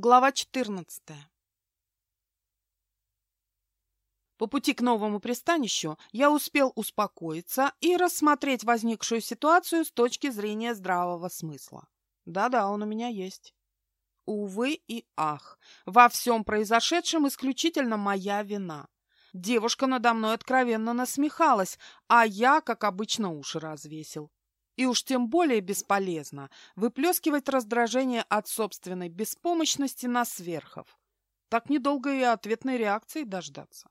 Глава 14. По пути к новому пристанищу я успел успокоиться и рассмотреть возникшую ситуацию с точки зрения здравого смысла. Да-да, он у меня есть. Увы и ах, во всем произошедшем исключительно моя вина. Девушка надо мной откровенно насмехалась, а я, как обычно, уши развесил. И уж тем более бесполезно выплескивать раздражение от собственной беспомощности на сверхов. Так недолго и ответной реакции дождаться.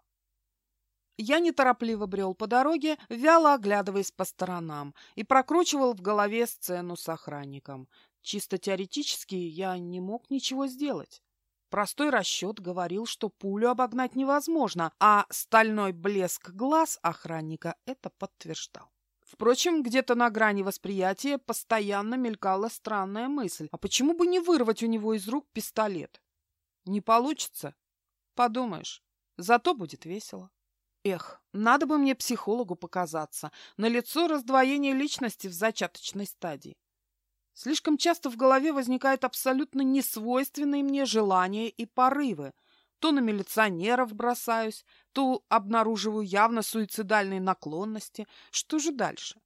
Я неторопливо брел по дороге, вяло оглядываясь по сторонам, и прокручивал в голове сцену с охранником. Чисто теоретически я не мог ничего сделать. Простой расчет говорил, что пулю обогнать невозможно, а стальной блеск глаз охранника это подтверждал. Впрочем, где-то на грани восприятия постоянно мелькала странная мысль. А почему бы не вырвать у него из рук пистолет? Не получится? Подумаешь, зато будет весело. Эх, надо бы мне психологу показаться. На лицо раздвоение личности в зачаточной стадии. Слишком часто в голове возникают абсолютно несвойственные мне желания и порывы – то на милиционеров бросаюсь, то обнаруживаю явно суицидальные наклонности. Что же дальше?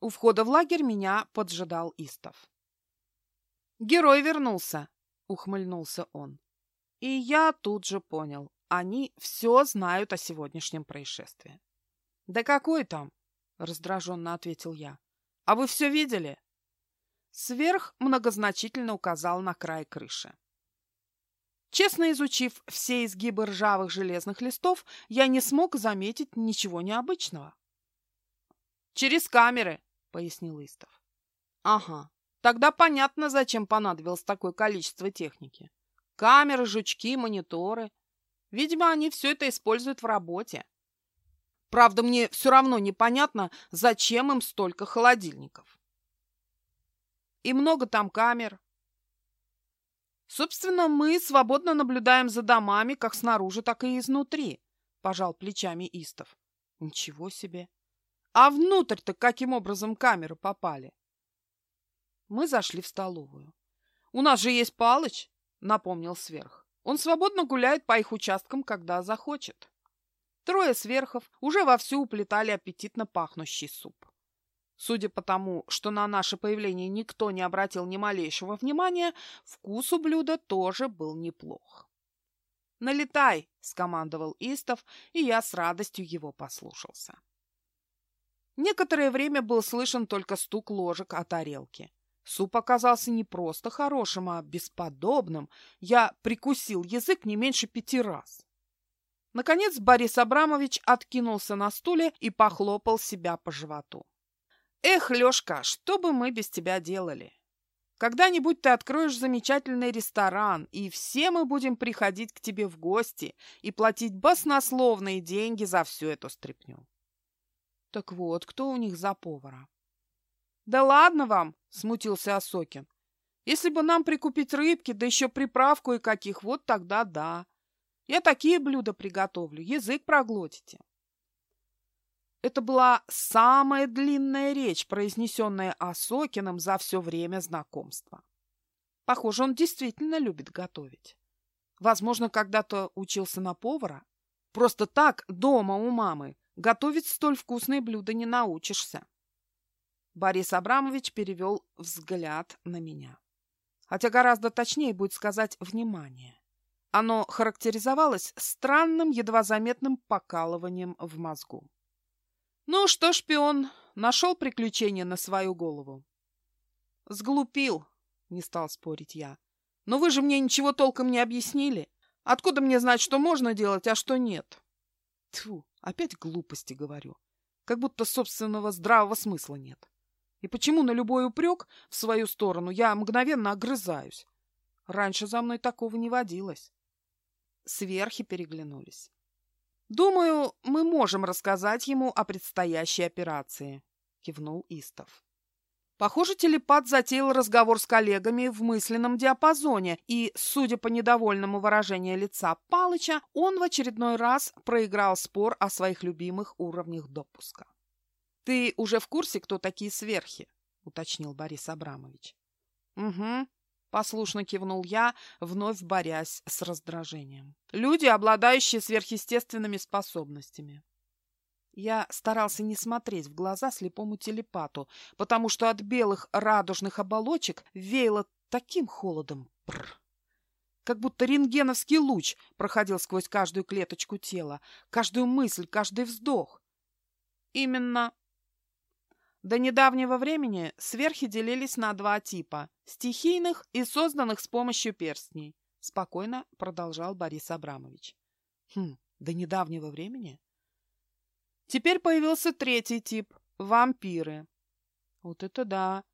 У входа в лагерь меня поджидал Истов. «Герой вернулся!» — ухмыльнулся он. И я тут же понял. Они все знают о сегодняшнем происшествии. «Да какой там?» — раздраженно ответил я. «А вы все видели?» Сверх многозначительно указал на край крыши. Честно изучив все изгибы ржавых железных листов, я не смог заметить ничего необычного. «Через камеры», — пояснил Истов. «Ага, тогда понятно, зачем понадобилось такое количество техники. Камеры, жучки, мониторы. Видимо, они все это используют в работе. Правда, мне все равно непонятно, зачем им столько холодильников. И много там камер, Собственно, мы свободно наблюдаем за домами, как снаружи, так и изнутри, пожал плечами Истов. Ничего себе. А внутрь-то каким образом камеры попали? Мы зашли в столовую. У нас же есть Палыч, напомнил сверх. Он свободно гуляет по их участкам, когда захочет. Трое сверхов уже вовсю уплетали аппетитно пахнущий суп. Судя по тому, что на наше появление никто не обратил ни малейшего внимания, вкус у блюда тоже был неплох. «Налетай!» — скомандовал Истов, и я с радостью его послушался. Некоторое время был слышен только стук ложек о тарелке. Суп оказался не просто хорошим, а бесподобным. Я прикусил язык не меньше пяти раз. Наконец Борис Абрамович откинулся на стуле и похлопал себя по животу. Эх, Лёшка, что бы мы без тебя делали? Когда-нибудь ты откроешь замечательный ресторан, и все мы будем приходить к тебе в гости и платить баснословные деньги за всю эту стряпню. Так вот, кто у них за повара? Да ладно вам, смутился Осокин. Если бы нам прикупить рыбки, да еще приправку и каких, вот тогда да. Я такие блюда приготовлю, язык проглотите. Это была самая длинная речь, произнесенная Осокиным за все время знакомства. Похоже, он действительно любит готовить. Возможно, когда-то учился на повара. Просто так, дома у мамы, готовить столь вкусные блюда не научишься. Борис Абрамович перевел взгляд на меня. Хотя гораздо точнее будет сказать «внимание». Оно характеризовалось странным, едва заметным покалыванием в мозгу. Ну что, шпион, нашел приключение на свою голову? Сглупил, не стал спорить я. Но вы же мне ничего толком не объяснили. Откуда мне знать, что можно делать, а что нет? Тьфу, опять глупости говорю. Как будто собственного здравого смысла нет. И почему на любой упрек в свою сторону я мгновенно огрызаюсь? Раньше за мной такого не водилось. Сверхи переглянулись. «Думаю, мы можем рассказать ему о предстоящей операции», — кивнул Истов. Похоже, телепат затеял разговор с коллегами в мысленном диапазоне, и, судя по недовольному выражению лица Палыча, он в очередной раз проиграл спор о своих любимых уровнях допуска. «Ты уже в курсе, кто такие сверхи?» — уточнил Борис Абрамович. «Угу. Послушно кивнул я, вновь борясь с раздражением. Люди, обладающие сверхъестественными способностями. Я старался не смотреть в глаза слепому телепату, потому что от белых радужных оболочек веяло таким холодом. Бррр. Как будто рентгеновский луч проходил сквозь каждую клеточку тела, каждую мысль, каждый вздох. Именно до недавнего времени сверхи делились на два типа – стихийных и созданных с помощью перстней, спокойно продолжал Борис Абрамович. Хм, до недавнего времени? Теперь появился третий тип – вампиры. Вот это да!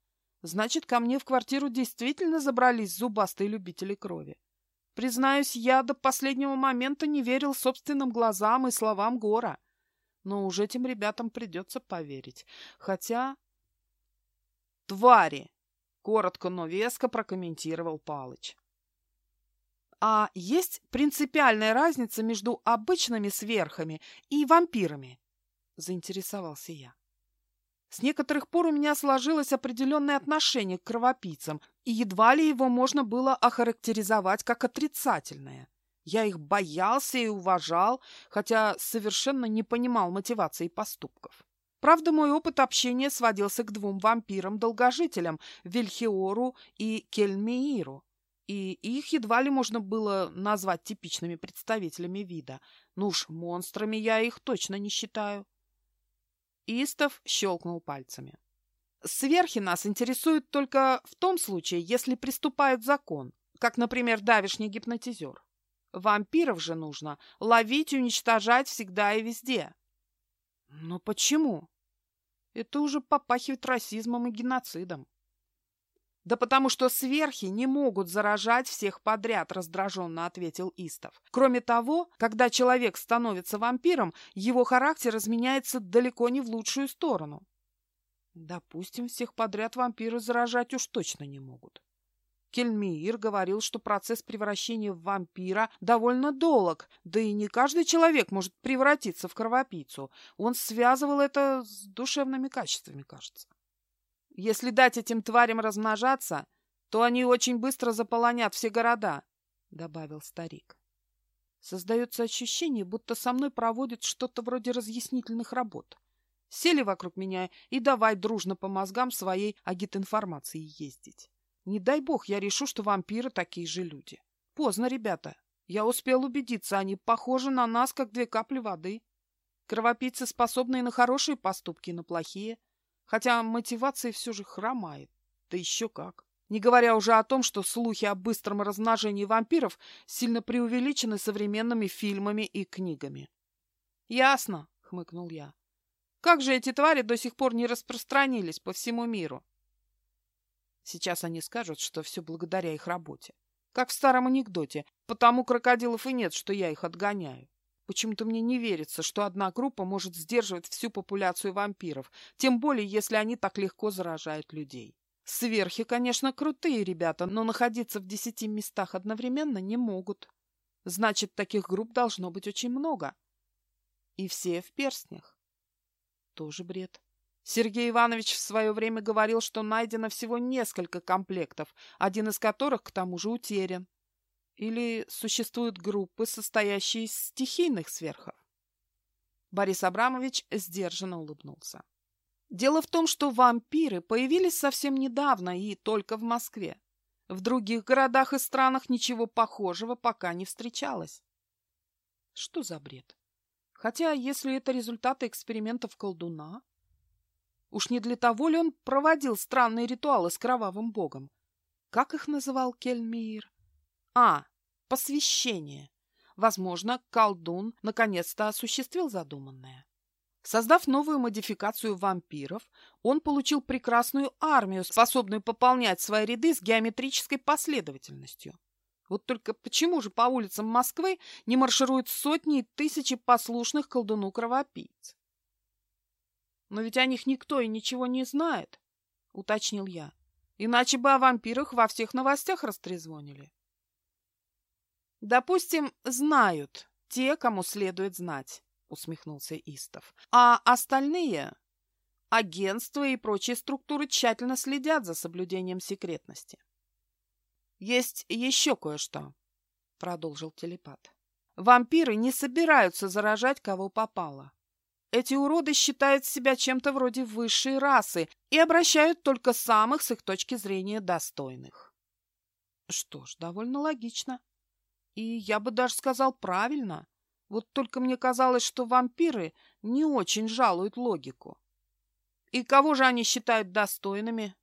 Значит, ко мне в квартиру действительно забрались зубастые любители крови. Признаюсь, я до последнего момента не верил собственным глазам и словам Гора но уж этим ребятам придется поверить. Хотя... «Твари!» — коротко, но веско прокомментировал Палыч. «А есть принципиальная разница между обычными сверхами и вампирами?» — заинтересовался я. С некоторых пор у меня сложилось определенное отношение к кровопийцам, и едва ли его можно было охарактеризовать как отрицательное. Я их боялся и уважал, хотя совершенно не понимал мотивации поступков. Правда, мой опыт общения сводился к двум вампирам-долгожителям – Вильхиору и Кельмеиру. И их едва ли можно было назвать типичными представителями вида. Ну уж монстрами я их точно не считаю. Истов щелкнул пальцами. Сверхи нас интересуют только в том случае, если приступает закон, как, например, давишний гипнотизер. Вампиров же нужно ловить и уничтожать всегда и везде. Но почему? Это уже попахивает расизмом и геноцидом. Да потому что сверхи не могут заражать всех подряд, раздраженно ответил Истов. Кроме того, когда человек становится вампиром, его характер изменяется далеко не в лучшую сторону. Допустим, всех подряд вампиры заражать уж точно не могут. Кельмиир говорил, что процесс превращения в вампира довольно долг, да и не каждый человек может превратиться в кровопийцу. Он связывал это с душевными качествами, кажется. Если дать этим тварям размножаться, то они очень быстро заполонят все города, — добавил старик. Создается ощущение, будто со мной проводят что-то вроде разъяснительных работ. Сели вокруг меня и давай дружно по мозгам своей агитинформации ездить. Не дай бог я решу, что вампиры такие же люди. Поздно, ребята. Я успел убедиться, они похожи на нас, как две капли воды. Кровопийцы способны и на хорошие поступки, и на плохие. Хотя мотивация все же хромает. Да еще как. Не говоря уже о том, что слухи о быстром размножении вампиров сильно преувеличены современными фильмами и книгами. «Ясно», — хмыкнул я. «Как же эти твари до сих пор не распространились по всему миру?» Сейчас они скажут, что все благодаря их работе. Как в старом анекдоте. Потому крокодилов и нет, что я их отгоняю. Почему-то мне не верится, что одна группа может сдерживать всю популяцию вампиров, тем более, если они так легко заражают людей. Сверхи, конечно, крутые ребята, но находиться в десяти местах одновременно не могут. Значит, таких групп должно быть очень много. И все в перстнях. Тоже бред. Сергей Иванович в свое время говорил, что найдено всего несколько комплектов, один из которых, к тому же, утерян. Или существуют группы, состоящие из стихийных сверхов? Борис Абрамович сдержанно улыбнулся. Дело в том, что вампиры появились совсем недавно и только в Москве. В других городах и странах ничего похожего пока не встречалось. Что за бред? Хотя, если это результаты экспериментов колдуна, Уж не для того ли он проводил странные ритуалы с кровавым богом? Как их называл Кельмир? А, посвящение. Возможно, колдун наконец-то осуществил задуманное. Создав новую модификацию вампиров, он получил прекрасную армию, способную пополнять свои ряды с геометрической последовательностью. Вот только почему же по улицам Москвы не маршируют сотни и тысячи послушных колдуну-кровопийц? Но ведь о них никто и ничего не знает, — уточнил я. Иначе бы о вампирах во всех новостях растрезвонили. Допустим, знают те, кому следует знать, — усмехнулся Истов. А остальные агентства и прочие структуры тщательно следят за соблюдением секретности. Есть еще кое-что, продолжил телепат. Вампиры не собираются заражать кого попало. Эти уроды считают себя чем-то вроде высшей расы и обращают только самых с их точки зрения достойных. Что ж, довольно логично. И я бы даже сказал правильно. Вот только мне казалось, что вампиры не очень жалуют логику. И кого же они считают достойными?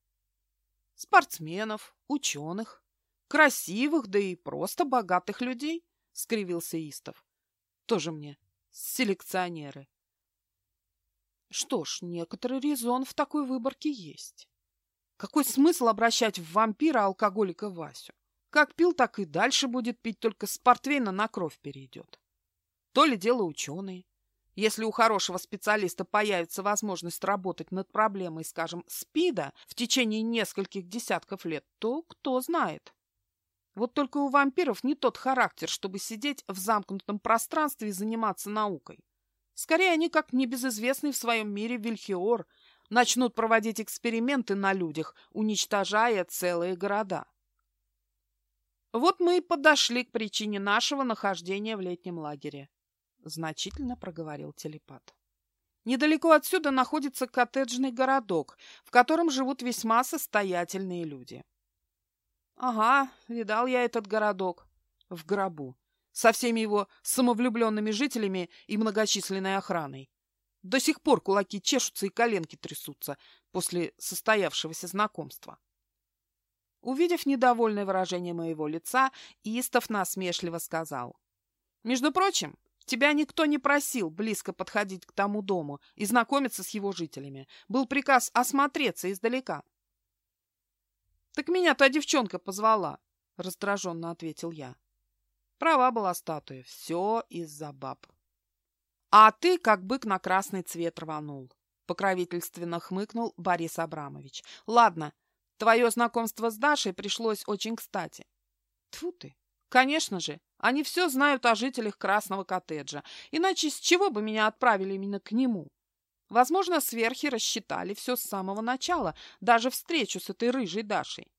Спортсменов, ученых, красивых, да и просто богатых людей, — скривился Истов. Тоже мне селекционеры. Что ж, некоторый резон в такой выборке есть. Какой смысл обращать в вампира алкоголика Васю? Как пил, так и дальше будет пить, только с портвейна на кровь перейдет. То ли дело ученые. Если у хорошего специалиста появится возможность работать над проблемой, скажем, СПИДа в течение нескольких десятков лет, то кто знает. Вот только у вампиров не тот характер, чтобы сидеть в замкнутом пространстве и заниматься наукой. Скорее, они, как небезызвестный в своем мире Вильхиор, начнут проводить эксперименты на людях, уничтожая целые города. Вот мы и подошли к причине нашего нахождения в летнем лагере. Значительно проговорил телепат. Недалеко отсюда находится коттеджный городок, в котором живут весьма состоятельные люди. Ага, видал я этот городок. В гробу. Со всеми его самовлюбленными жителями и многочисленной охраной. До сих пор кулаки чешутся и коленки трясутся после состоявшегося знакомства. Увидев недовольное выражение моего лица, Истов насмешливо сказал. «Между прочим, тебя никто не просил близко подходить к тому дому и знакомиться с его жителями. Был приказ осмотреться издалека». «Так меня та девчонка позвала», — раздраженно ответил я. Права была статуя. Все из-за баб. «А ты, как бык на красный цвет рванул», — покровительственно хмыкнул Борис Абрамович. «Ладно, Твое знакомство с Дашей пришлось очень кстати. Тьфу ты! Конечно же, они все знают о жителях Красного коттеджа, иначе с чего бы меня отправили именно к нему? Возможно, сверхи рассчитали все с самого начала, даже встречу с этой рыжей Дашей.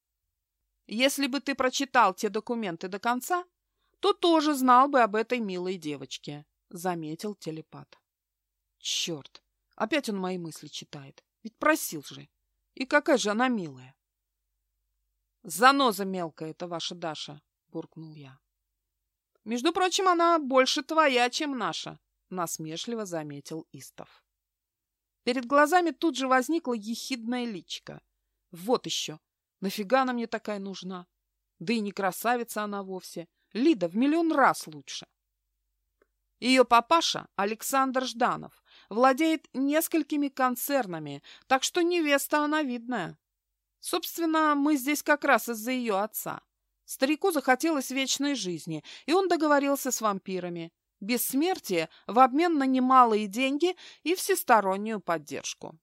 Если бы ты прочитал те документы до конца, то тоже знал бы об этой милой девочке, — заметил телепат. Черт, опять он мои мысли читает, ведь просил же. И какая же она милая. «Заноза мелкая это ваша Даша», — буркнул я. «Между прочим, она больше твоя, чем наша», — насмешливо заметил Истов. Перед глазами тут же возникла ехидная личка. «Вот еще! Нафига она мне такая нужна? Да и не красавица она вовсе. Лида в миллион раз лучше». Ее папаша, Александр Жданов, владеет несколькими концернами, так что невеста она видная. Собственно, мы здесь как раз из-за ее отца. Старику захотелось вечной жизни, и он договорился с вампирами. Бессмертие в обмен на немалые деньги и всестороннюю поддержку.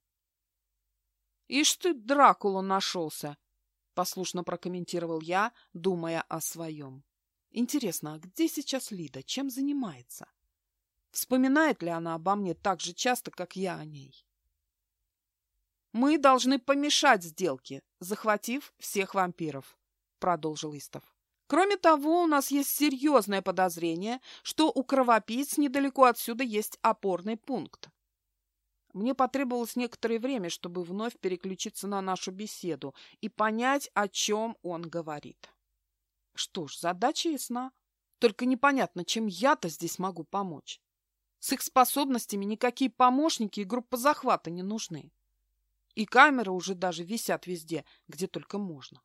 «Ишь ты, Дракула нашелся!» — послушно прокомментировал я, думая о своем. «Интересно, а где сейчас Лида? Чем занимается? Вспоминает ли она обо мне так же часто, как я о ней?» «Мы должны помешать сделке, захватив всех вампиров», — продолжил Истов. «Кроме того, у нас есть серьезное подозрение, что у кровопийц недалеко отсюда есть опорный пункт. Мне потребовалось некоторое время, чтобы вновь переключиться на нашу беседу и понять, о чем он говорит. Что ж, задача ясна. Только непонятно, чем я-то здесь могу помочь. С их способностями никакие помощники и группа захвата не нужны. И камеры уже даже висят везде, где только можно.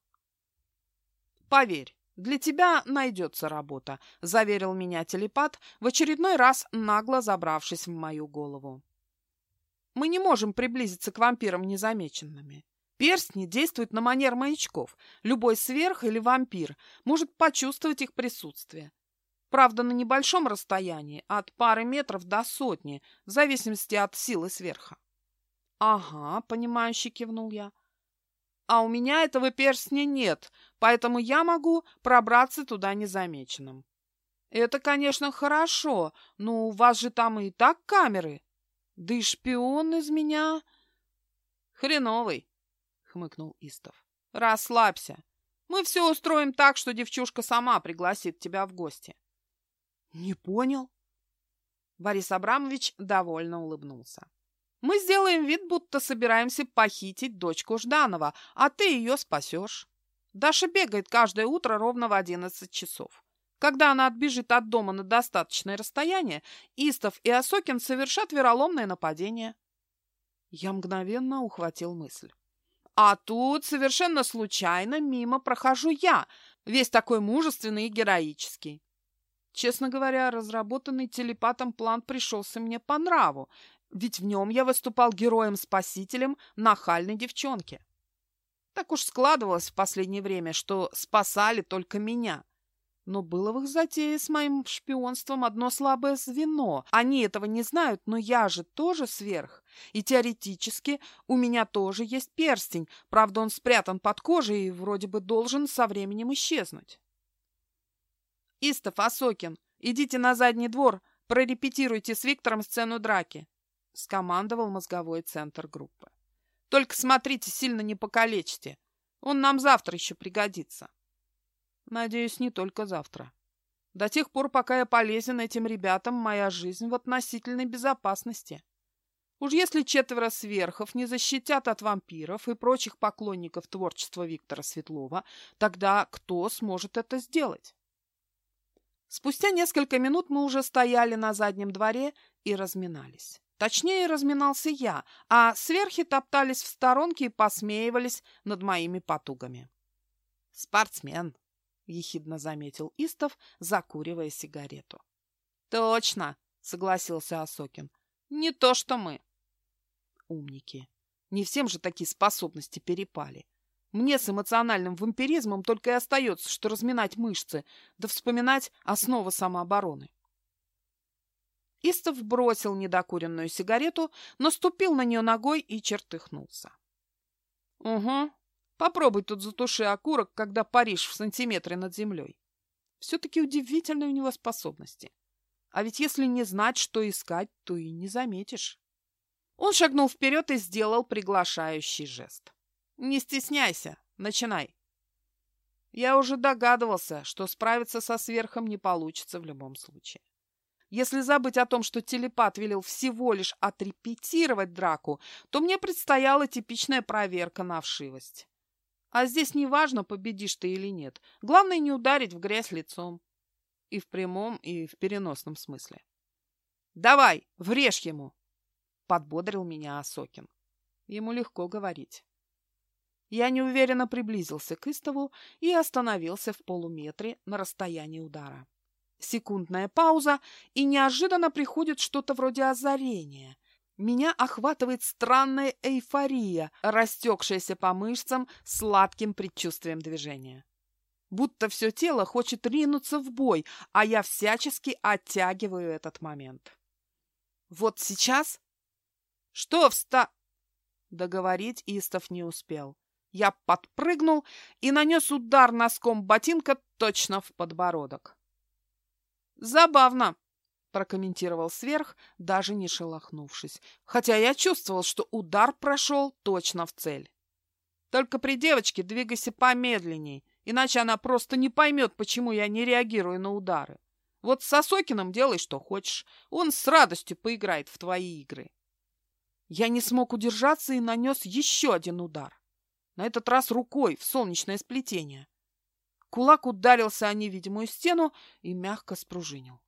Поверь, для тебя найдется работа, заверил меня телепат, в очередной раз нагло забравшись в мою голову. Мы не можем приблизиться к вампирам незамеченными. Перстни действуют на манер маячков. Любой сверх или вампир может почувствовать их присутствие. Правда, на небольшом расстоянии, от пары метров до сотни, в зависимости от силы сверха. «Ага», — понимающе кивнул я. «А у меня этого перстня нет, поэтому я могу пробраться туда незамеченным». «Это, конечно, хорошо, но у вас же там и так камеры. Да и шпион из меня...» «Хреновый», — хмыкнул Истов. «Расслабься. Мы все устроим так, что девчушка сама пригласит тебя в гости. Не понял. Борис Абрамович довольно улыбнулся. Мы сделаем вид, будто собираемся похитить дочку Жданова, а ты ее спасешь. Даша бегает каждое утро ровно в одиннадцать часов. Когда она отбежит от дома на достаточное расстояние, Истов и Осокин совершат вероломное нападение. Я мгновенно ухватил мысль. А тут совершенно случайно мимо прохожу я, весь такой мужественный и героический. Честно говоря, разработанный телепатом план пришелся мне по нраву, ведь в нем я выступал героем-спасителем нахальной девчонки. Так уж складывалось в последнее время, что спасали только меня — но было в их затее с моим шпионством одно слабое звено. Они этого не знают, но я же тоже сверх. И теоретически у меня тоже есть перстень. Правда, он спрятан под кожей и вроде бы должен со временем исчезнуть. Истов, Осокин, идите на задний двор, прорепетируйте с Виктором сцену драки. Скомандовал мозговой центр группы. Только смотрите, сильно не покалечьте. Он нам завтра еще пригодится. Надеюсь, не только завтра. До тех пор, пока я полезен этим ребятам, моя жизнь в относительной безопасности. Уж если четверо сверхов не защитят от вампиров и прочих поклонников творчества Виктора Светлова, тогда кто сможет это сделать? Спустя несколько минут мы уже стояли на заднем дворе и разминались. Точнее, разминался я, а сверхи топтались в сторонке и посмеивались над моими потугами. «Спортсмен», — ехидно заметил Истов, закуривая сигарету. «Точно!» — согласился Осокин. «Не то, что мы!» Умники. Не всем же такие способности перепали. Мне с эмоциональным вампиризмом только и остается, что разминать мышцы, да вспоминать основы самообороны. Истов бросил недокуренную сигарету, наступил на нее ногой и чертыхнулся. — Угу, Попробуй тут затуши окурок, когда паришь в сантиметре над землей. Все-таки удивительные у него способности. А ведь если не знать, что искать, то и не заметишь. Он шагнул вперед и сделал приглашающий жест. «Не стесняйся, начинай». Я уже догадывался, что справиться со сверхом не получится в любом случае. Если забыть о том, что телепат велел всего лишь отрепетировать драку, то мне предстояла типичная проверка на вшивость. А здесь не важно, победишь ты или нет. Главное не ударить в грязь лицом. И в прямом, и в переносном смысле. «Давай, врежь ему!» — подбодрил меня Осокин. Ему легко говорить. Я неуверенно приблизился к Истову и остановился в полуметре на расстоянии удара. Секундная пауза, и неожиданно приходит что-то вроде озарения. Меня охватывает странная эйфория, растекшаяся по мышцам сладким предчувствием движения. Будто все тело хочет ринуться в бой, а я всячески оттягиваю этот момент. Вот сейчас... Что вста... Договорить Истов не успел. Я подпрыгнул и нанес удар носком ботинка точно в подбородок. Забавно, прокомментировал сверх, даже не шелохнувшись, хотя я чувствовал, что удар прошел точно в цель. Только при девочке двигайся помедленней, иначе она просто не поймет, почему я не реагирую на удары. Вот с Сосокиным делай, что хочешь. Он с радостью поиграет в твои игры. Я не смог удержаться и нанес еще один удар. На этот раз рукой в солнечное сплетение. Кулак ударился о невидимую стену и мягко спружинил.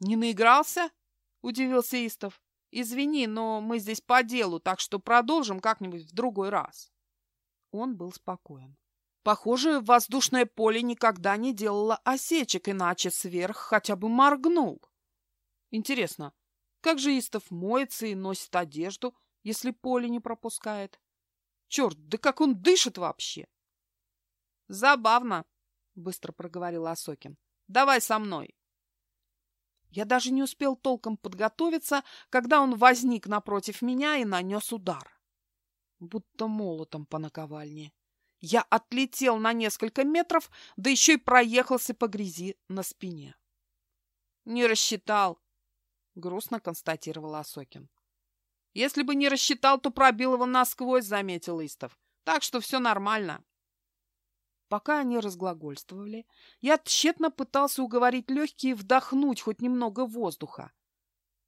«Не наигрался?» — удивился Истов. «Извини, но мы здесь по делу, так что продолжим как-нибудь в другой раз». Он был спокоен. Похоже, воздушное поле никогда не делало осечек, иначе сверх хотя бы моргнул. Интересно, как же Истов моется и носит одежду, если поле не пропускает? Черт, да как он дышит вообще? Забавно, быстро проговорил Осокин. Давай со мной. Я даже не успел толком подготовиться, когда он возник напротив меня и нанес удар. Будто молотом по наковальне. Я отлетел на несколько метров, да еще и проехался по грязи на спине. «Не рассчитал», — грустно констатировал Осокин. «Если бы не рассчитал, то пробил его насквозь», — заметил Истов. «Так что все нормально». Пока они разглагольствовали, я тщетно пытался уговорить легкие вдохнуть хоть немного воздуха.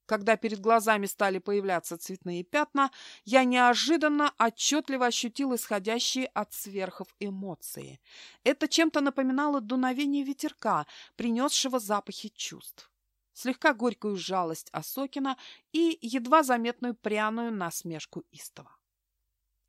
Когда перед глазами стали появляться цветные пятна, я неожиданно отчетливо ощутил исходящие от сверхов эмоции. Это чем-то напоминало дуновение ветерка, принесшего запахи чувств. Слегка горькую жалость Осокина и едва заметную пряную насмешку Истова.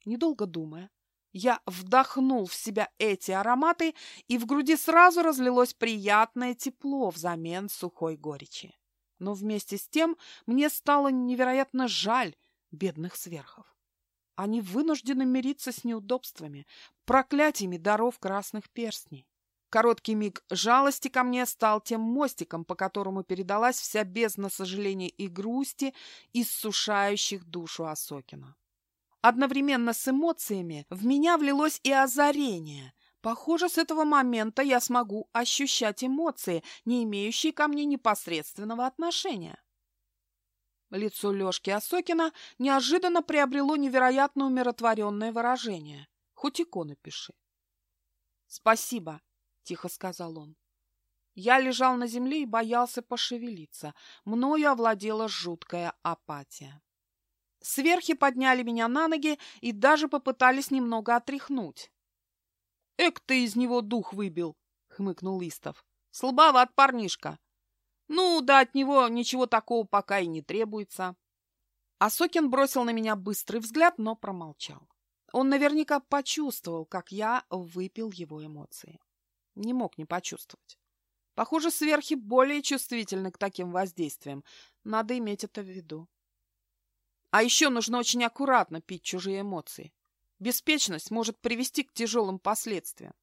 Недолго думая, я вдохнул в себя эти ароматы, и в груди сразу разлилось приятное тепло взамен сухой горечи. Но вместе с тем мне стало невероятно жаль бедных сверхов. Они вынуждены мириться с неудобствами, проклятиями даров красных перстней. Короткий миг жалости ко мне стал тем мостиком, по которому передалась вся бездна сожаления и грусти, иссушающих душу Осокина. Одновременно с эмоциями в меня влилось и озарение. Похоже, с этого момента я смогу ощущать эмоции, не имеющие ко мне непосредственного отношения. Лицо Лёшки Осокина неожиданно приобрело невероятно умиротворенное выражение. Хоть иконы пиши. «Спасибо», — тихо сказал он. Я лежал на земле и боялся пошевелиться. Мною овладела жуткая апатия. Сверхи подняли меня на ноги и даже попытались немного отряхнуть. «Эк ты из него дух выбил!» — хмыкнул Истов. «Слабоват парнишка. Ну, да от него ничего такого пока и не требуется». Асокин бросил на меня быстрый взгляд, но промолчал. Он наверняка почувствовал, как я выпил его эмоции. Не мог не почувствовать. Похоже, сверхи более чувствительны к таким воздействиям. Надо иметь это в виду. А еще нужно очень аккуратно пить чужие эмоции. Беспечность может привести к тяжелым последствиям.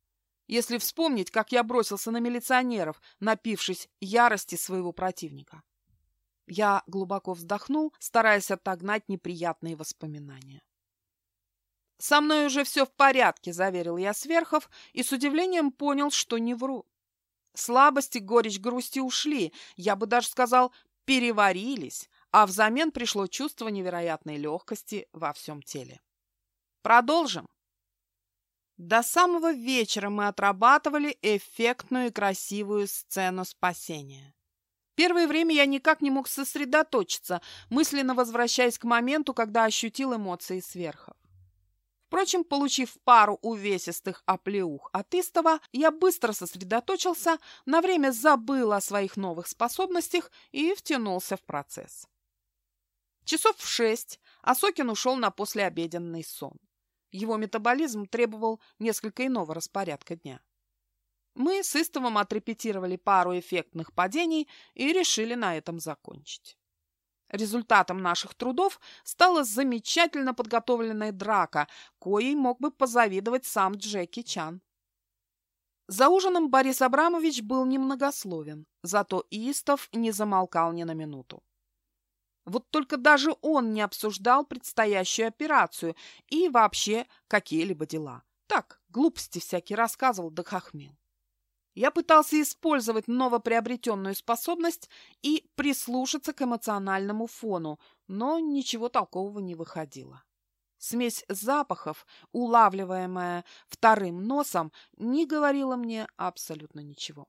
Если вспомнить, как я бросился на милиционеров, напившись ярости своего противника. Я глубоко вздохнул, стараясь отогнать неприятные воспоминания. «Со мной уже все в порядке», — заверил я сверхов и с удивлением понял, что не вру. Слабости, горечь, грусти ушли, я бы даже сказал, переварились, а взамен пришло чувство невероятной легкости во всем теле. Продолжим. До самого вечера мы отрабатывали эффектную и красивую сцену спасения. Первое время я никак не мог сосредоточиться, мысленно возвращаясь к моменту, когда ощутил эмоции сверхов. Впрочем, получив пару увесистых оплеух от Истова, я быстро сосредоточился, на время забыл о своих новых способностях и втянулся в процесс. Часов в шесть Осокин ушел на послеобеденный сон. Его метаболизм требовал несколько иного распорядка дня. Мы с Истовым отрепетировали пару эффектных падений и решили на этом закончить. Результатом наших трудов стала замечательно подготовленная драка, коей мог бы позавидовать сам Джеки Чан. За ужином Борис Абрамович был немногословен, зато Истов не замолкал ни на минуту. Вот только даже он не обсуждал предстоящую операцию и вообще какие-либо дела. Так, глупости всякие рассказывал да хохмел. Я пытался использовать новоприобретенную способность и прислушаться к эмоциональному фону, но ничего толкового не выходило. Смесь запахов, улавливаемая вторым носом, не говорила мне абсолютно ничего.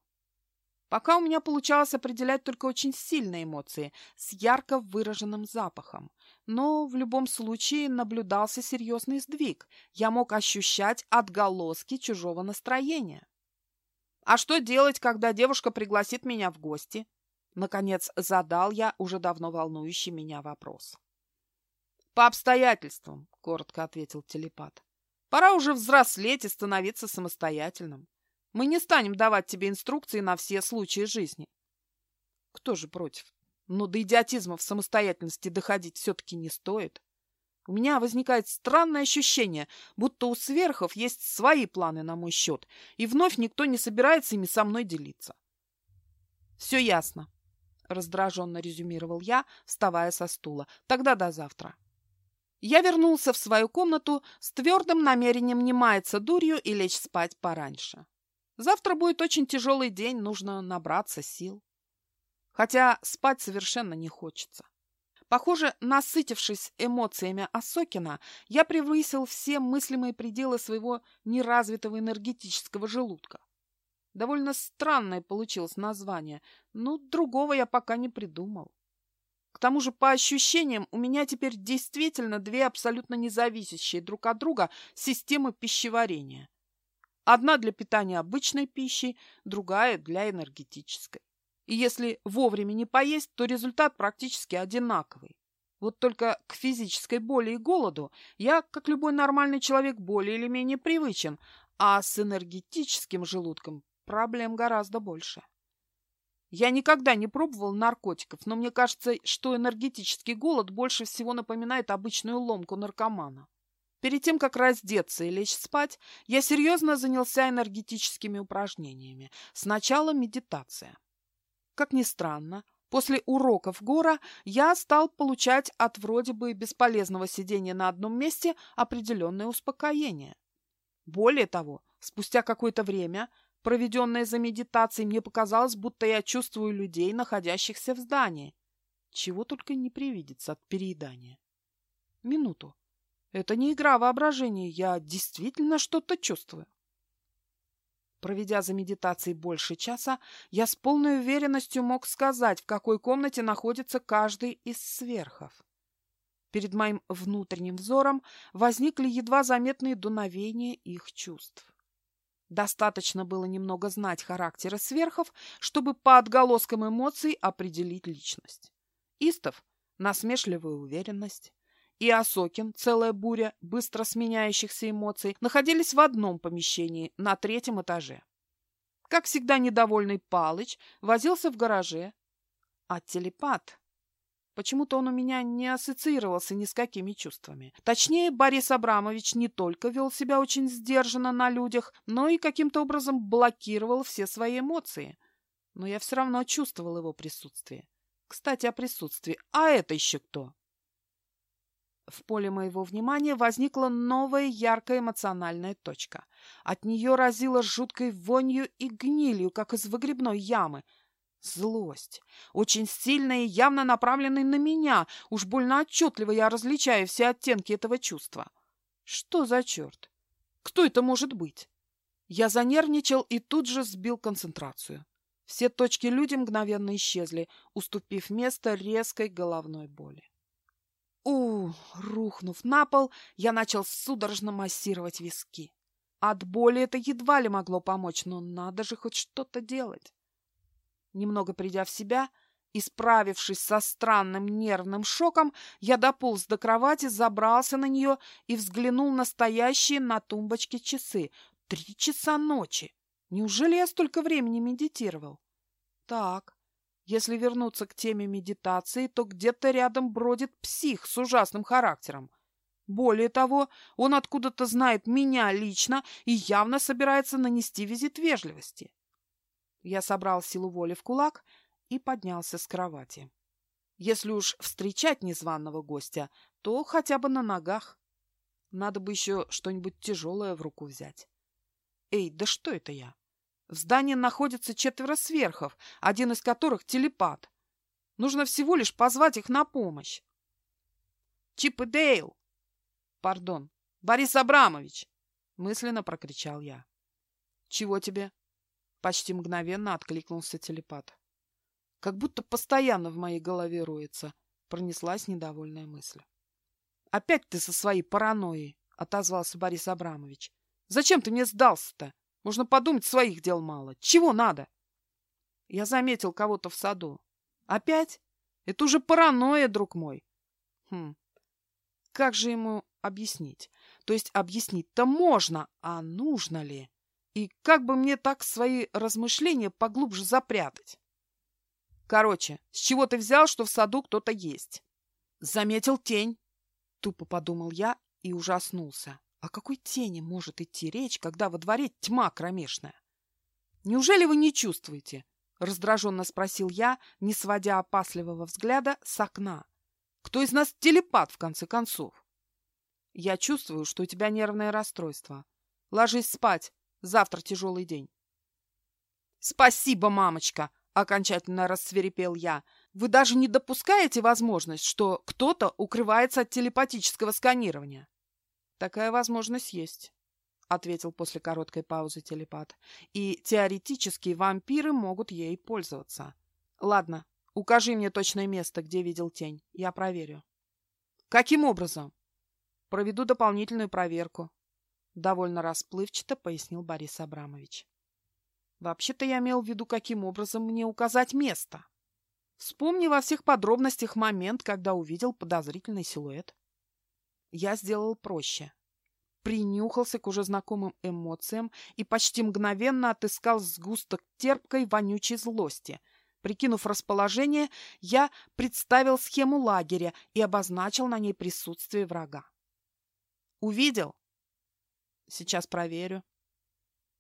Пока у меня получалось определять только очень сильные эмоции с ярко выраженным запахом. Но в любом случае наблюдался серьезный сдвиг. Я мог ощущать отголоски чужого настроения. А что делать, когда девушка пригласит меня в гости? Наконец задал я уже давно волнующий меня вопрос. «По обстоятельствам», — коротко ответил телепат. «Пора уже взрослеть и становиться самостоятельным. Мы не станем давать тебе инструкции на все случаи жизни. Кто же против? Но до идиотизма в самостоятельности доходить все-таки не стоит. У меня возникает странное ощущение, будто у сверхов есть свои планы на мой счет, и вновь никто не собирается ими со мной делиться. «Все ясно», — раздраженно резюмировал я, вставая со стула. «Тогда до завтра». Я вернулся в свою комнату с твердым намерением не маяться дурью и лечь спать пораньше. Завтра будет очень тяжелый день, нужно набраться сил. Хотя спать совершенно не хочется. Похоже, насытившись эмоциями Осокина, я превысил все мыслимые пределы своего неразвитого энергетического желудка. Довольно странное получилось название, но другого я пока не придумал. К тому же, по ощущениям, у меня теперь действительно две абсолютно независящие друг от друга системы пищеварения. Одна для питания обычной пищей, другая для энергетической. И если вовремя не поесть, то результат практически одинаковый. Вот только к физической боли и голоду я, как любой нормальный человек, более или менее привычен, а с энергетическим желудком проблем гораздо больше. Я никогда не пробовал наркотиков, но мне кажется, что энергетический голод больше всего напоминает обычную ломку наркомана. Перед тем, как раздеться и лечь спать, я серьезно занялся энергетическими упражнениями. Сначала медитация. Как ни странно, после уроков Гора я стал получать от вроде бы бесполезного сидения на одном месте определенное успокоение. Более того, спустя какое-то время, проведенное за медитацией, мне показалось, будто я чувствую людей, находящихся в здании. Чего только не привидится от переедания. Минуту. Это не игра воображения, я действительно что-то чувствую. Проведя за медитацией больше часа, я с полной уверенностью мог сказать, в какой комнате находится каждый из сверхов. Перед моим внутренним взором возникли едва заметные дуновения их чувств. Достаточно было немного знать характеры сверхов, чтобы по отголоскам эмоций определить личность. Истов – насмешливая уверенность и Осокин, целая буря быстро сменяющихся эмоций, находились в одном помещении на третьем этаже. Как всегда недовольный Палыч возился в гараже, а телепат... Почему-то он у меня не ассоциировался ни с какими чувствами. Точнее, Борис Абрамович не только вел себя очень сдержанно на людях, но и каким-то образом блокировал все свои эмоции. Но я все равно чувствовал его присутствие. Кстати, о присутствии. А это еще кто? В поле моего внимания возникла новая яркая эмоциональная точка. От нее разило жуткой вонью и гнилью, как из выгребной ямы. Злость. Очень сильная и явно направленная на меня. Уж больно отчетливо я различаю все оттенки этого чувства. Что за черт? Кто это может быть? Я занервничал и тут же сбил концентрацию. Все точки люди мгновенно исчезли, уступив место резкой головной боли. У, рухнув на пол, я начал судорожно массировать виски. От боли это едва ли могло помочь, но надо же хоть что-то делать. Немного придя в себя и справившись со странным нервным шоком, я дополз до кровати, забрался на нее и взглянул на стоящие на тумбочке часы. Три часа ночи. Неужели я столько времени медитировал? Так, если вернуться к теме медитации, то где-то рядом бродит псих с ужасным характером. Более того, он откуда-то знает меня лично и явно собирается нанести визит вежливости. Я собрал силу воли в кулак и поднялся с кровати. Если уж встречать незваного гостя, то хотя бы на ногах. Надо бы еще что-нибудь тяжелое в руку взять. Эй, да что это я? В здании находится четверо сверхов, один из которых телепат. Нужно всего лишь позвать их на помощь. Чип и Дейл! Пардон, Борис Абрамович! Мысленно прокричал я. Чего тебе? Почти мгновенно откликнулся телепат. Как будто постоянно в моей голове роется, пронеслась недовольная мысль. Опять ты со своей паранойей, отозвался Борис Абрамович. Зачем ты мне сдался-то? Можно подумать, своих дел мало. Чего надо? Я заметил кого-то в саду. Опять? Это уже паранойя, друг мой. Хм. Как же ему объяснить? То есть объяснить-то можно, а нужно ли? И как бы мне так свои размышления поглубже запрятать? Короче, с чего ты взял, что в саду кто-то есть? Заметил тень. Тупо подумал я и ужаснулся. О какой тени может идти речь, когда во дворе тьма кромешная? Неужели вы не чувствуете? Раздраженно спросил я, не сводя опасливого взгляда с окна. Кто из нас телепат, в конце концов? Я чувствую, что у тебя нервное расстройство. Ложись спать. Завтра тяжелый день. Спасибо, мамочка, окончательно рассверепел я. Вы даже не допускаете возможность, что кто-то укрывается от телепатического сканирования? Такая возможность есть, ответил после короткой паузы телепат. И теоретически вампиры могут ей пользоваться. Ладно, укажи мне точное место, где видел тень. Я проверю. Каким образом? Проведу дополнительную проверку. Довольно расплывчато пояснил Борис Абрамович. Вообще-то я имел в виду, каким образом мне указать место. Вспомни во всех подробностях момент, когда увидел подозрительный силуэт. Я сделал проще. Принюхался к уже знакомым эмоциям и почти мгновенно отыскал сгусток терпкой вонючей злости. Прикинув расположение, я представил схему лагеря и обозначил на ней присутствие врага. «Увидел?» «Сейчас проверю»,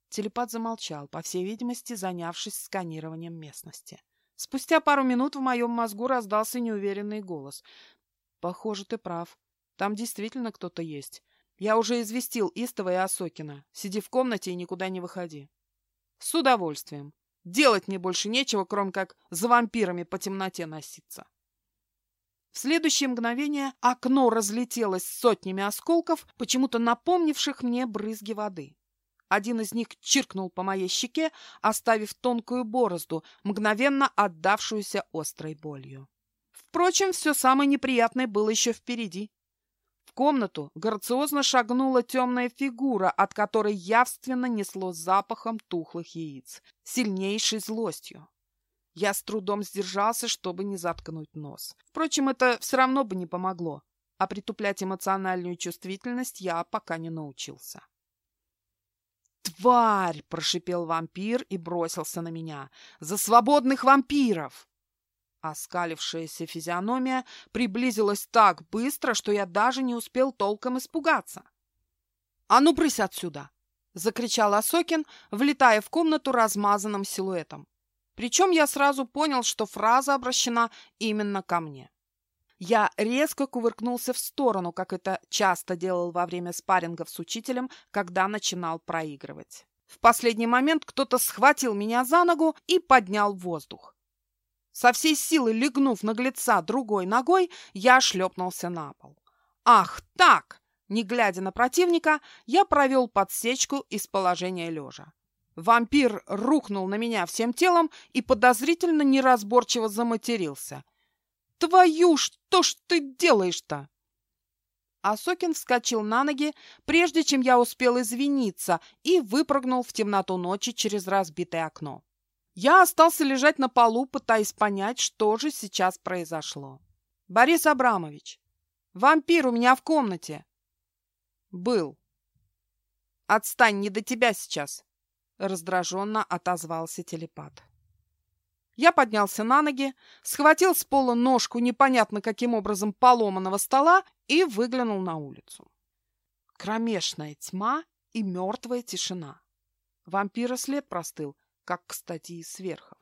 Телепат замолчал, по всей видимости, занявшись сканированием местности. Спустя пару минут в моем мозгу раздался неуверенный голос. «Похоже, ты прав. Там действительно кто-то есть. Я уже известил Истова и Осокина. Сиди в комнате и никуда не выходи». «С удовольствием. Делать мне больше нечего, кроме как за вампирами по темноте носиться». В следующее мгновение окно разлетелось сотнями осколков, почему-то напомнивших мне брызги воды. Один из них чиркнул по моей щеке, оставив тонкую борозду, мгновенно отдавшуюся острой болью. Впрочем, все самое неприятное было еще впереди. В комнату грациозно шагнула темная фигура, от которой явственно несло запахом тухлых яиц, сильнейшей злостью. Я с трудом сдержался, чтобы не заткнуть нос. Впрочем, это все равно бы не помогло, а притуплять эмоциональную чувствительность я пока не научился. «Тварь!» – прошипел вампир и бросился на меня. «За свободных вампиров!» Оскалившаяся физиономия приблизилась так быстро, что я даже не успел толком испугаться. «А ну, брысь отсюда!» — закричал Осокин, влетая в комнату размазанным силуэтом. Причем я сразу понял, что фраза обращена именно ко мне. Я резко кувыркнулся в сторону, как это часто делал во время спаррингов с учителем, когда начинал проигрывать. В последний момент кто-то схватил меня за ногу и поднял в воздух. Со всей силы легнув наглеца другой ногой, я шлепнулся на пол. «Ах, так!» Не глядя на противника, я провел подсечку из положения лежа. Вампир рухнул на меня всем телом и подозрительно неразборчиво заматерился – Твою, что ж ты делаешь-то? Асокин вскочил на ноги, прежде чем я успел извиниться, и выпрыгнул в темноту ночи через разбитое окно. Я остался лежать на полу, пытаясь понять, что же сейчас произошло. «Борис Абрамович, вампир у меня в комнате!» «Был». «Отстань, не до тебя сейчас!» Раздраженно отозвался телепат. Я поднялся на ноги, схватил с пола ножку непонятно каким образом поломанного стола и выглянул на улицу. Кромешная тьма и мертвая тишина. Вампира след простыл, как, кстати, и сверхов.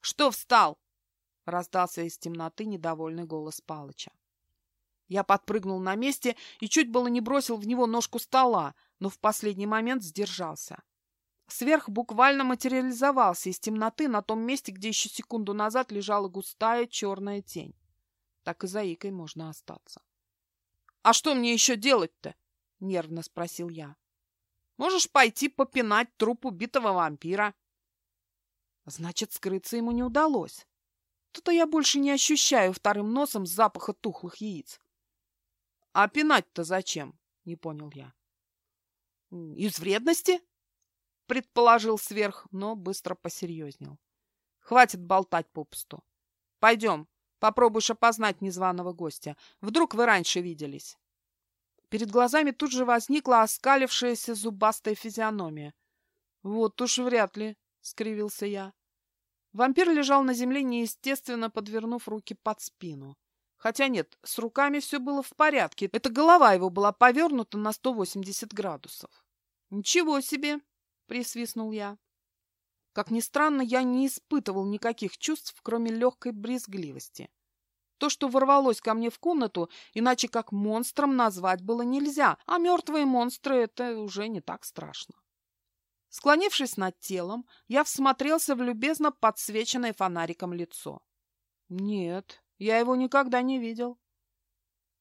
«Что встал?» — раздался из темноты недовольный голос Палыча. Я подпрыгнул на месте и чуть было не бросил в него ножку стола, но в последний момент сдержался. Сверх буквально материализовался из темноты на том месте, где еще секунду назад лежала густая черная тень. Так и заикой можно остаться. — А что мне еще делать-то? — нервно спросил я. — Можешь пойти попинать труп убитого вампира. Значит, скрыться ему не удалось. Тут-то я больше не ощущаю вторым носом запаха тухлых яиц. — А пинать-то зачем? — не понял я. — Из вредности? предположил сверх, но быстро посерьезнел. Хватит болтать попусту. Пойдем, попробуешь опознать незваного гостя. Вдруг вы раньше виделись. Перед глазами тут же возникла оскалившаяся зубастая физиономия. Вот уж вряд ли, скривился я. Вампир лежал на земле, неестественно подвернув руки под спину. Хотя нет, с руками все было в порядке. Эта голова его была повернута на 180 градусов. Ничего себе! — присвистнул я. Как ни странно, я не испытывал никаких чувств, кроме легкой брезгливости. То, что ворвалось ко мне в комнату, иначе как монстром назвать было нельзя, а мертвые монстры — это уже не так страшно. Склонившись над телом, я всмотрелся в любезно подсвеченное фонариком лицо. Нет, я его никогда не видел.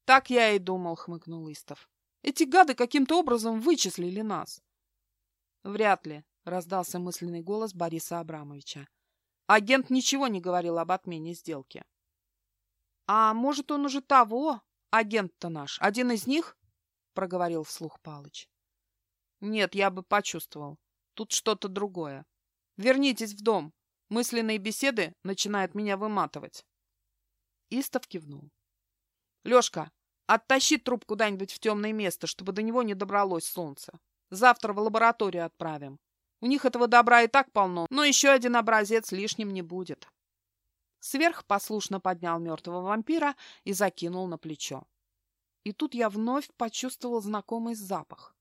Так я и думал, хмыкнул Истов. Эти гады каким-то образом вычислили нас. Вряд ли, раздался мысленный голос Бориса Абрамовича. Агент ничего не говорил об отмене сделки. А может, он уже того? Агент-то наш, один из них? проговорил вслух Палыч. Нет, я бы почувствовал. Тут что-то другое. Вернитесь в дом. Мысленные беседы начинают меня выматывать. Истов кивнул. Лёшка, оттащи труп куда-нибудь в темное место, чтобы до него не добралось солнце. Завтра в лабораторию отправим. У них этого добра и так полно, но еще один образец лишним не будет. Сверх послушно поднял мертвого вампира и закинул на плечо. И тут я вновь почувствовал знакомый запах.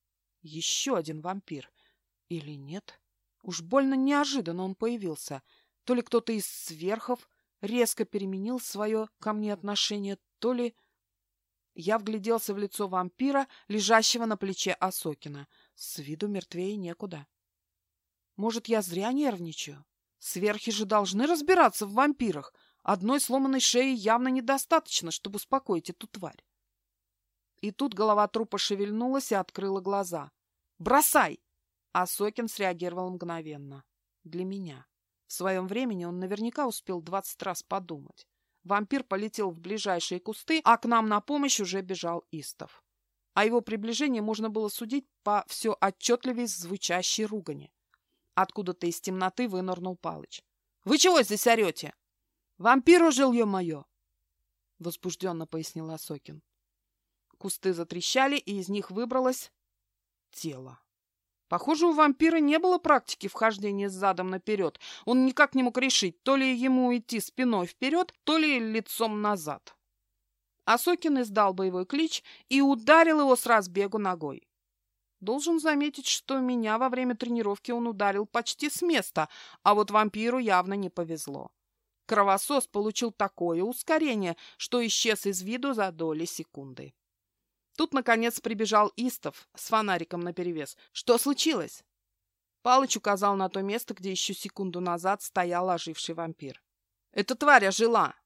Еще один вампир. Или нет? Уж больно неожиданно он появился. То ли кто-то из сверхов резко переменил свое ко мне отношение, то ли... Я вгляделся в лицо вампира, лежащего на плече Осокина. С виду мертвее некуда. Может, я зря нервничаю? Сверхи же должны разбираться в вампирах. Одной сломанной шеи явно недостаточно, чтобы успокоить эту тварь. И тут голова трупа шевельнулась и открыла глаза. «Бросай!» А Сокин среагировал мгновенно. Для меня. В своем времени он наверняка успел двадцать раз подумать. Вампир полетел в ближайшие кусты, а к нам на помощь уже бежал Истов. О его приближении можно было судить по все отчетливее звучащей ругани. Откуда-то из темноты вынырнул Палыч. — Вы чего здесь орете? — Вампир ожил, ё-моё! — возбужденно пояснил Осокин. Кусты затрещали, и из них выбралось тело. Похоже, у вампира не было практики вхождения задом наперед. Он никак не мог решить, то ли ему идти спиной вперед, то ли лицом назад. Осокин издал боевой клич и ударил его с разбегу ногой. Должен заметить, что меня во время тренировки он ударил почти с места, а вот вампиру явно не повезло. Кровосос получил такое ускорение, что исчез из виду за доли секунды. Тут, наконец, прибежал Истов с фонариком наперевес. Что случилось? Палыч указал на то место, где еще секунду назад стоял оживший вампир. «Эта тварь ожила!»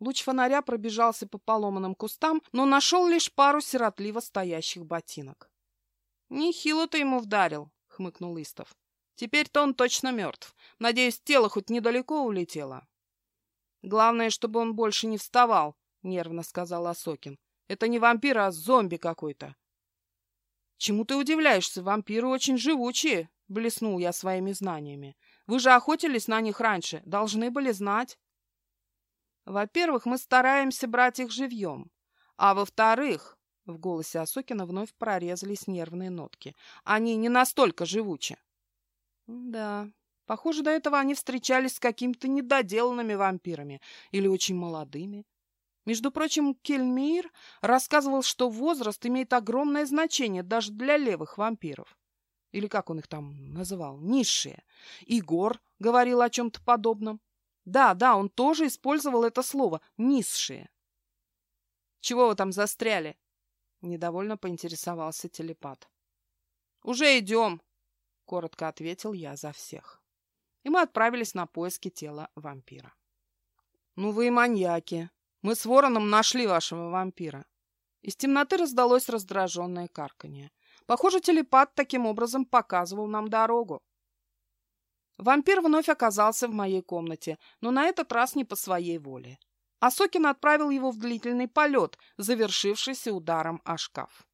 Луч фонаря пробежался по поломанным кустам, но нашел лишь пару сиротливо стоящих ботинок. «Нехило ты ему вдарил», — хмыкнул Истов. «Теперь-то он точно мертв. Надеюсь, тело хоть недалеко улетело». «Главное, чтобы он больше не вставал», — нервно сказал Осокин. Это не вампир, а зомби какой-то. Чему ты удивляешься? Вампиры очень живучие, блеснул я своими знаниями. Вы же охотились на них раньше, должны были знать. Во-первых, мы стараемся брать их живьем. А во-вторых, в голосе Осокина вновь прорезались нервные нотки. Они не настолько живучи. Да, похоже, до этого они встречались с какими-то недоделанными вампирами или очень молодыми. Между прочим, Кельмир рассказывал, что возраст имеет огромное значение даже для левых вампиров. Или как он их там называл? Низшие. Игор говорил о чем-то подобном. Да, да, он тоже использовал это слово «низшие». «Чего вы там застряли?» Недовольно поинтересовался телепат. «Уже идем», — коротко ответил я за всех. И мы отправились на поиски тела вампира. «Ну вы и маньяки», мы с вороном нашли вашего вампира. Из темноты раздалось раздраженное карканье. Похоже, телепат таким образом показывал нам дорогу. Вампир вновь оказался в моей комнате, но на этот раз не по своей воле. Асокин отправил его в длительный полет, завершившийся ударом о шкаф.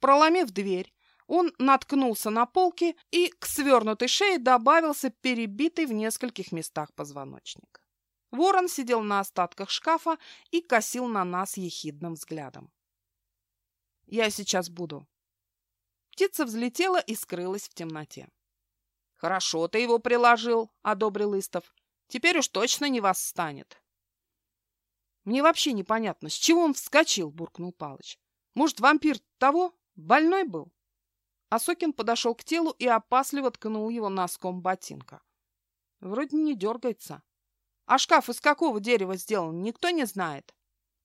Проломив дверь, он наткнулся на полки и к свернутой шее добавился перебитый в нескольких местах позвоночник. Ворон сидел на остатках шкафа и косил на нас ехидным взглядом. «Я сейчас буду». Птица взлетела и скрылась в темноте. «Хорошо ты его приложил», — одобрил Истов. «Теперь уж точно не восстанет». «Мне вообще непонятно, с чего он вскочил?» — буркнул Палыч. «Может, вампир того? Больной был?» Асокин подошел к телу и опасливо ткнул его носком ботинка. «Вроде не дергается». А шкаф из какого дерева сделан, никто не знает.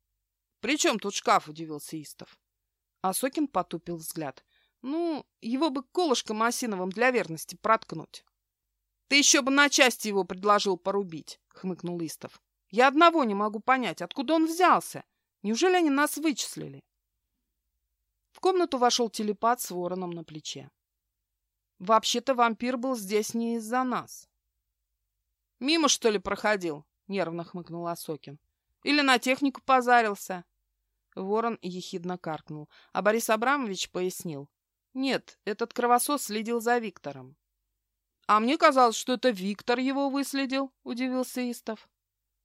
— При чем тут шкаф? — удивился Истов. Асокин потупил взгляд. Ну, его бы колышком осиновым для верности проткнуть. Ты еще бы на части его предложил порубить, хмыкнул Истов. Я одного не могу понять, откуда он взялся. Неужели они нас вычислили? В комнату вошел телепат с вороном на плече. Вообще-то вампир был здесь не из-за нас. Мимо, что ли, проходил? Нервно хмыкнул Осокин. Или на технику позарился? Ворон ехидно каркнул, а Борис Абрамович пояснил. Нет, этот кровосос следил за Виктором. А мне казалось, что это Виктор его выследил, удивился Истов.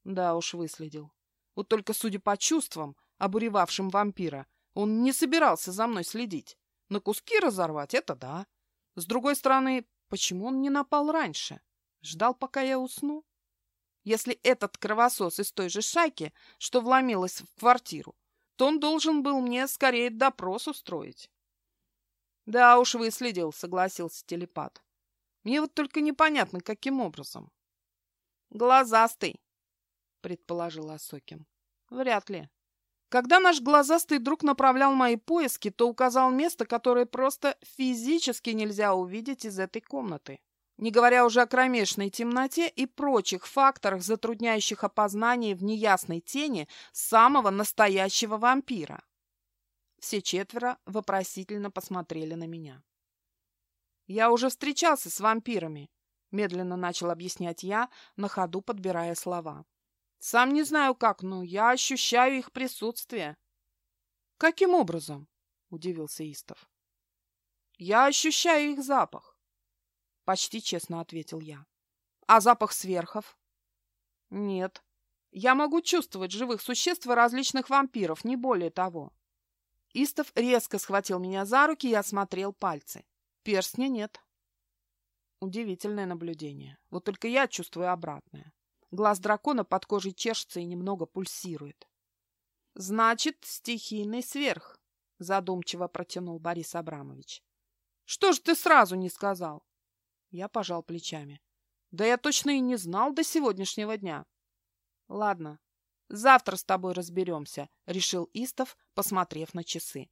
Да уж, выследил. Вот только, судя по чувствам, обуревавшим вампира, он не собирался за мной следить. На куски разорвать — это да. С другой стороны, почему он не напал раньше? Ждал, пока я усну? Если этот кровосос из той же шайки, что вломилась в квартиру, то он должен был мне скорее допрос устроить. Да уж выследил, согласился телепат. Мне вот только непонятно, каким образом. Глазастый, предположил Осокин. Вряд ли. Когда наш глазастый друг направлял мои поиски, то указал место, которое просто физически нельзя увидеть из этой комнаты. Не говоря уже о кромешной темноте и прочих факторах, затрудняющих опознание в неясной тени самого настоящего вампира. Все четверо вопросительно посмотрели на меня. «Я уже встречался с вампирами», — медленно начал объяснять я, на ходу подбирая слова. «Сам не знаю как, но я ощущаю их присутствие». «Каким образом?» — удивился Истов. «Я ощущаю их запах», — почти честно ответил я. «А запах сверхов?» «Нет. Я могу чувствовать живых существ и различных вампиров, не более того». Истов резко схватил меня за руки и осмотрел пальцы. Перстня нет. Удивительное наблюдение. Вот только я чувствую обратное. Глаз дракона под кожей чешется и немного пульсирует. Значит, стихийный сверх, задумчиво протянул Борис Абрамович. Что ж ты сразу не сказал? Я пожал плечами. Да я точно и не знал до сегодняшнего дня. Ладно, Завтра с тобой разберемся, — решил Истов, посмотрев на часы.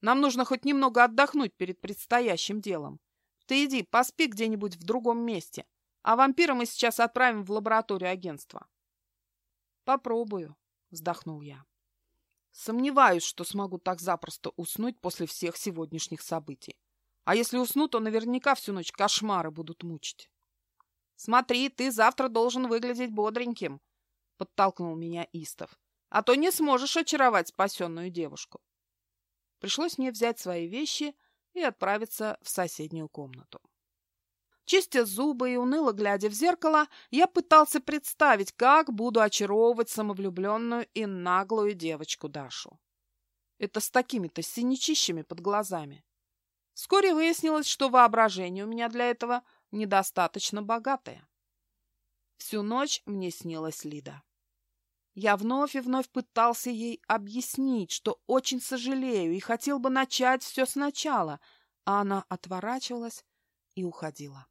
Нам нужно хоть немного отдохнуть перед предстоящим делом. Ты иди, поспи где-нибудь в другом месте, а вампира мы сейчас отправим в лабораторию агентства. Попробую, — вздохнул я. Сомневаюсь, что смогу так запросто уснуть после всех сегодняшних событий. А если усну, то наверняка всю ночь кошмары будут мучить. Смотри, ты завтра должен выглядеть бодреньким, — подтолкнул меня Истов. «А то не сможешь очаровать спасенную девушку». Пришлось мне взять свои вещи и отправиться в соседнюю комнату. Чистя зубы и уныло глядя в зеркало, я пытался представить, как буду очаровывать самовлюбленную и наглую девочку Дашу. Это с такими-то синячищами под глазами. Вскоре выяснилось, что воображение у меня для этого недостаточно богатое. Всю ночь мне снилась Лида. Я вновь и вновь пытался ей объяснить, что очень сожалею и хотел бы начать все сначала, а она отворачивалась и уходила.